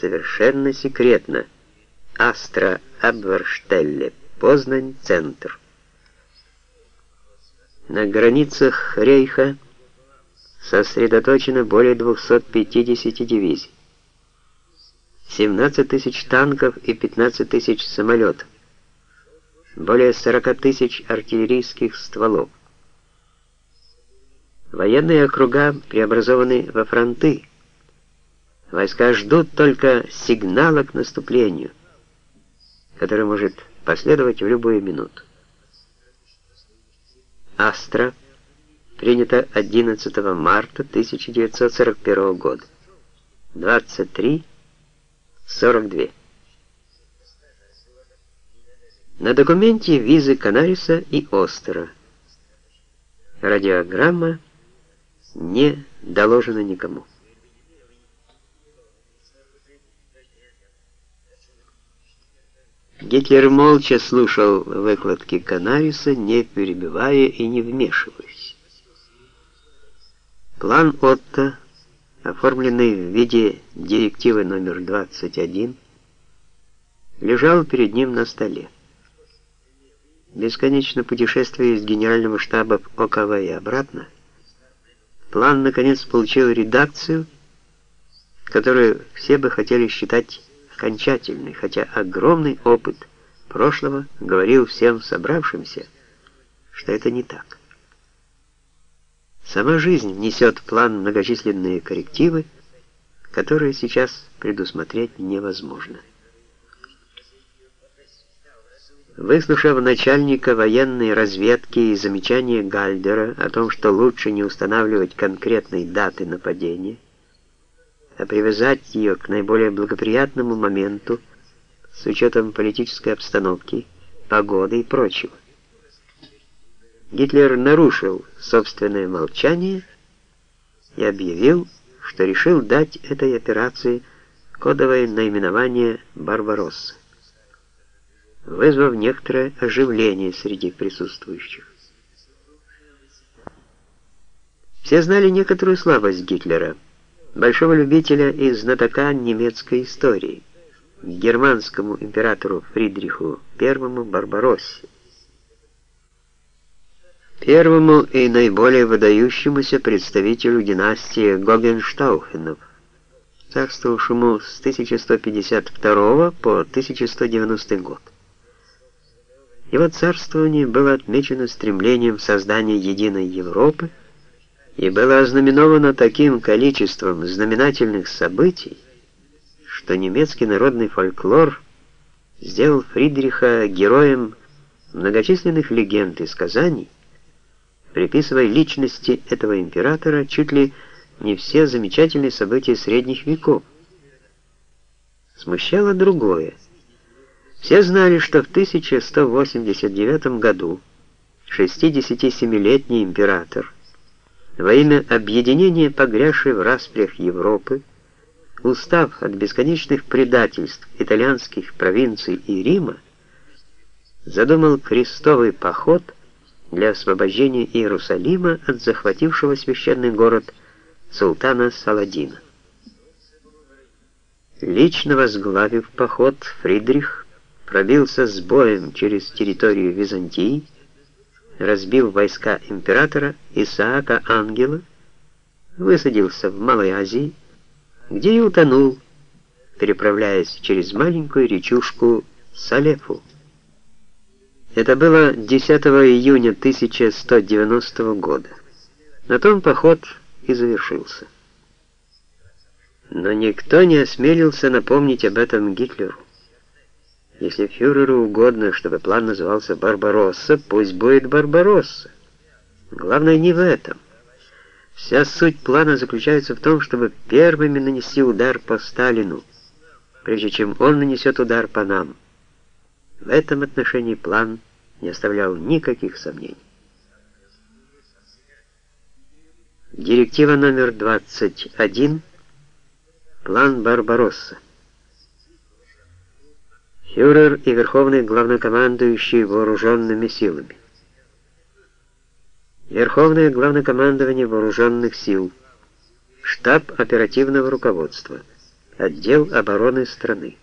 совершенно секретно. Астра Абверштелле, Познань, центр. На границах Рейха сосредоточено более 250 дивизий, 17 тысяч танков и 15 тысяч самолетов, более 40 тысяч артиллерийских стволов. Военные округа преобразованы во фронты. Войска ждут только сигнала к наступлению, который может последовать в любую минуту. Астра принято 11 марта 1941 года. 23.42. На документе визы Канариса и Остера. Радиограмма не доложена никому. Гитлер молча слушал выкладки Канариса, не перебивая и не вмешиваясь. План Отто, оформленный в виде директивы номер 21, лежал перед ним на столе. Бесконечно путешествие из генерального штаба в ОКВ и обратно, план наконец получил редакцию, которую все бы хотели считать окончательной, хотя огромный опыт прошлого говорил всем собравшимся, что это не так. Сама жизнь несет в план многочисленные коррективы, которые сейчас предусмотреть невозможно. Выслушав начальника военной разведки и замечания Гальдера о том, что лучше не устанавливать конкретной даты нападения, а привязать ее к наиболее благоприятному моменту с учетом политической обстановки, погоды и прочего. Гитлер нарушил собственное молчание и объявил, что решил дать этой операции кодовое наименование «Барбаросса», вызвав некоторое оживление среди присутствующих. Все знали некоторую слабость Гитлера – большого любителя и знатока немецкой истории, германскому императору Фридриху I Барбароссе. Первому и наиболее выдающемуся представителю династии Гогенштаухенов, царствовавшему с 1152 по 1190 год. Его царствование было отмечено стремлением создания единой Европы, и было ознаменовано таким количеством знаменательных событий, что немецкий народный фольклор сделал Фридриха героем многочисленных легенд и сказаний, приписывая личности этого императора чуть ли не все замечательные события средних веков. Смущало другое. Все знали, что в 1189 году 67-летний император во имя объединения погрязшей в распрях Европы, устав от бесконечных предательств итальянских провинций и Рима, задумал крестовый поход для освобождения Иерусалима от захватившего священный город султана Саладина. Лично возглавив поход, Фридрих пробился с боем через территорию Византии, разбил войска императора Исаака Ангела, высадился в Малой Азии, где и утонул, переправляясь через маленькую речушку Салефу. Это было 10 июня 1190 года. На том поход и завершился. Но никто не осмелился напомнить об этом Гитлеру. Если фюреру угодно, чтобы план назывался «Барбаросса», пусть будет «Барбаросса». Главное не в этом. Вся суть плана заключается в том, чтобы первыми нанести удар по Сталину, прежде чем он нанесет удар по нам. В этом отношении план не оставлял никаких сомнений. Директива номер 21. План Барбаросса. Фюрер и Верховный Главнокомандующий Вооруженными силами. Верховное Главнокомандование Вооруженных сил. Штаб оперативного руководства. отдел обороны страны.